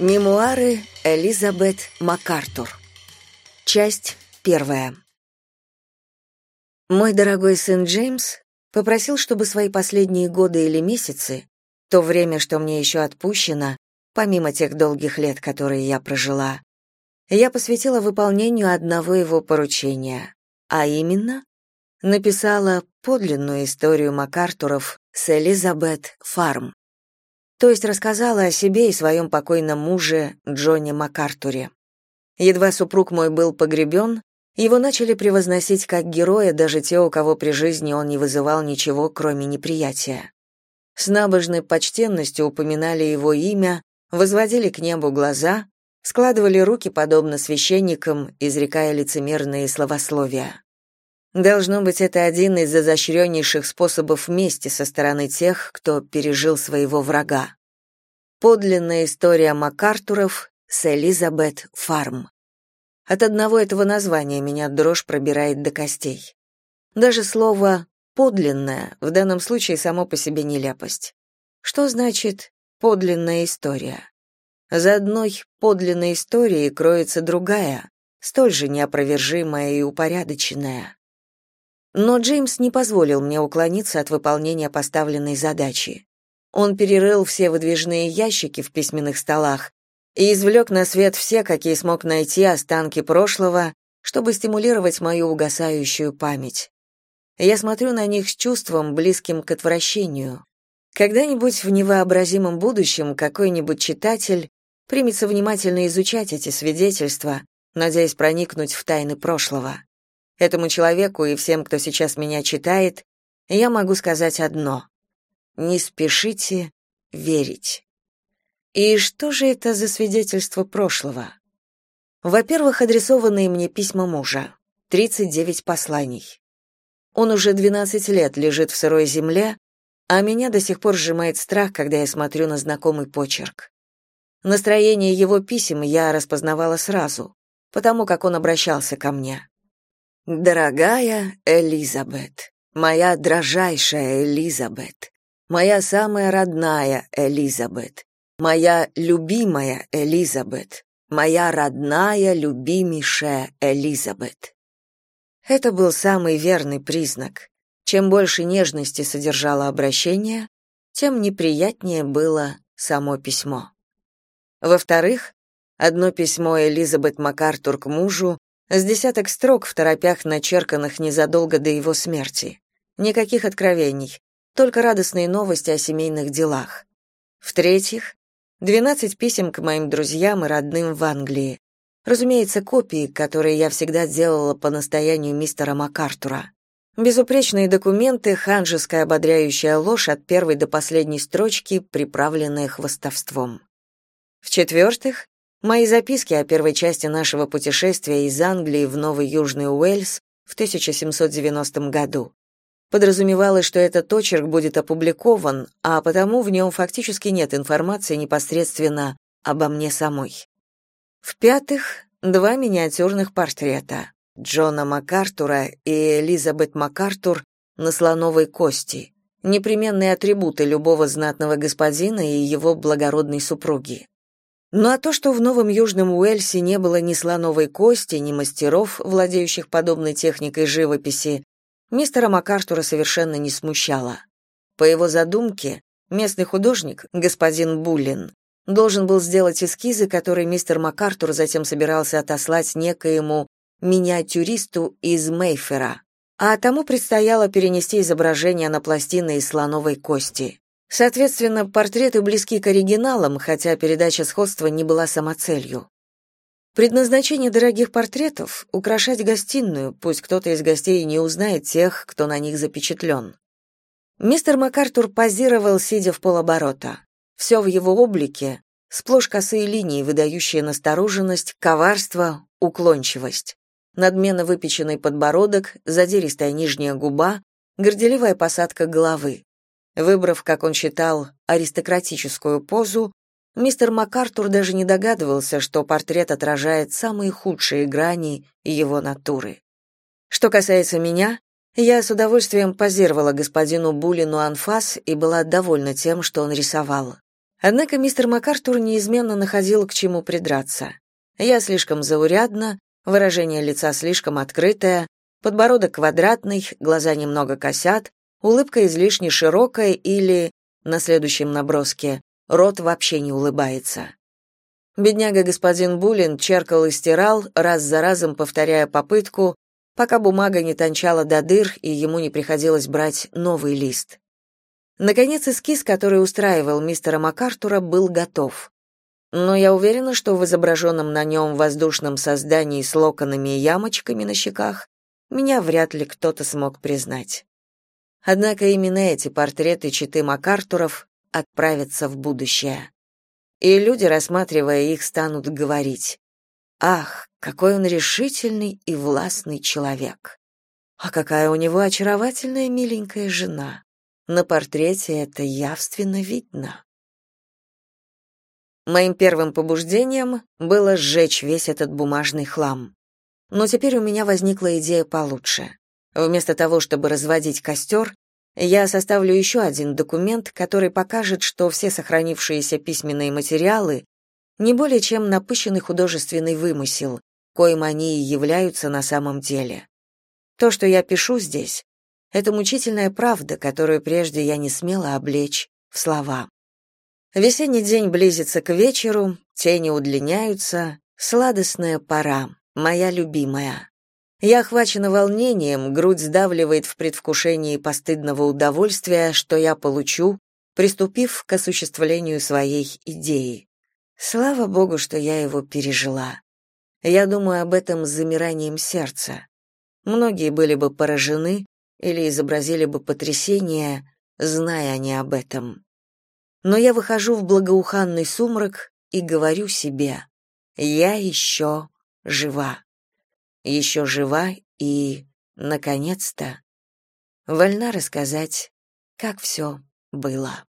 Мемуары Элизабет МакАртур. Часть первая. Мой дорогой сын Джеймс попросил, чтобы свои последние годы или месяцы, то время, что мне еще отпущено, помимо тех долгих лет, которые я прожила, я посвятила выполнению одного его поручения, а именно написала подлинную историю МакАртуров с Элизабет Фарм то есть рассказала о себе и своем покойном муже Джонни МакАртуре. Едва супруг мой был погребен, его начали превозносить как героя даже те, у кого при жизни он не вызывал ничего, кроме неприятия. С набожной почтенностью упоминали его имя, возводили к небу глаза, складывали руки подобно священникам, изрекая лицемерные словословия. Должно быть, это один из изощреннейших способов мести со стороны тех, кто пережил своего врага. Подлинная история МакАртуров с Элизабет Фарм. От одного этого названия меня дрожь пробирает до костей. Даже слово «подлинная» в данном случае само по себе нелепость. Что значит «подлинная история»? За одной подлинной историей кроется другая, столь же неопровержимая и упорядоченная. Но Джеймс не позволил мне уклониться от выполнения поставленной задачи. Он перерыл все выдвижные ящики в письменных столах и извлек на свет все, какие смог найти останки прошлого, чтобы стимулировать мою угасающую память. Я смотрю на них с чувством, близким к отвращению. Когда-нибудь в невообразимом будущем какой-нибудь читатель примется внимательно изучать эти свидетельства, надеясь проникнуть в тайны прошлого. Этому человеку и всем, кто сейчас меня читает, я могу сказать одно. Не спешите верить. И что же это за свидетельство прошлого? Во-первых, адресованные мне письма мужа. 39 посланий. Он уже 12 лет лежит в сырой земле, а меня до сих пор сжимает страх, когда я смотрю на знакомый почерк. Настроение его писем я распознавала сразу, потому как он обращался ко мне. Дорогая Элизабет, моя дрожайшая Элизабет, моя самая родная Элизабет, моя любимая Элизабет, моя родная, любимейшая Элизабет. Это был самый верный признак. Чем больше нежности содержало обращение, тем неприятнее было само письмо. Во-вторых, одно письмо Элизабет МакАртур к мужу с десяток строк в торопях, начерканных незадолго до его смерти. Никаких откровений, только радостные новости о семейных делах. В-третьих, двенадцать писем к моим друзьям и родным в Англии. Разумеется, копии, которые я всегда делала по настоянию мистера МакАртура. Безупречные документы, ханжеская ободряющая ложь от первой до последней строчки, приправленная хвостовством. В-четвертых, Мои записки о первой части нашего путешествия из Англии в Новый Южный Уэльс в 1790 году. Подразумевалось, что этот очерк будет опубликован, а потому в нем фактически нет информации непосредственно обо мне самой. В-пятых, два миниатюрных портрета Джона МакАртура и Элизабет МакАртур на слоновой кости, непременные атрибуты любого знатного господина и его благородной супруги. Ну а то, что в Новом Южном Уэльсе не было ни слоновой кости, ни мастеров, владеющих подобной техникой живописи, мистера МакАртура совершенно не смущало. По его задумке, местный художник, господин Буллин, должен был сделать эскизы, которые мистер МакАртур затем собирался отослать некоему миниатюристу из Мейфера, а тому предстояло перенести изображение на пластины из слоновой кости. Соответственно, портреты близки к оригиналам, хотя передача сходства не была самоцелью. Предназначение дорогих портретов — украшать гостиную, пусть кто-то из гостей не узнает тех, кто на них запечатлен. Мистер МакАртур позировал, сидя в полоборота. Все в его облике — сплошь косые линии, выдающие настороженность, коварство, уклончивость. Надменно выпеченный подбородок, задиристая нижняя губа, горделивая посадка головы. Выбрав, как он считал, аристократическую позу, мистер МакАртур даже не догадывался, что портрет отражает самые худшие грани его натуры. Что касается меня, я с удовольствием позировала господину Булину анфас и была довольна тем, что он рисовал. Однако мистер МакАртур неизменно находил к чему придраться. Я слишком заурядна, выражение лица слишком открытое, подбородок квадратный, глаза немного косят, улыбка излишне широкая или, на следующем наброске, рот вообще не улыбается. Бедняга господин Булин черкал и стирал, раз за разом повторяя попытку, пока бумага не тончала до дыр и ему не приходилось брать новый лист. Наконец, эскиз, который устраивал мистера МакАртура, был готов. Но я уверена, что в изображенном на нем воздушном создании с локонами и ямочками на щеках меня вряд ли кто-то смог признать. Однако именно эти портреты читы МакАртуров отправятся в будущее. И люди, рассматривая их, станут говорить «Ах, какой он решительный и властный человек! А какая у него очаровательная миленькая жена!» На портрете это явственно видно. Моим первым побуждением было сжечь весь этот бумажный хлам. Но теперь у меня возникла идея получше. Вместо того, чтобы разводить костер, я составлю еще один документ, который покажет, что все сохранившиеся письменные материалы не более чем напыщенный художественный вымысел, коим они и являются на самом деле. То, что я пишу здесь, это мучительная правда, которую прежде я не смела облечь в слова. Весенний день близится к вечеру, тени удлиняются, сладостная пора, моя любимая. Я охвачена волнением, грудь сдавливает в предвкушении постыдного удовольствия, что я получу, приступив к осуществлению своей идеи. Слава богу, что я его пережила. Я думаю об этом с замиранием сердца. Многие были бы поражены, или изобразили бы потрясение, зная они об этом. Но я выхожу в благоуханный сумрак и говорю себе, я еще жива. Еще жива и, наконец-то, вольна рассказать, как все было.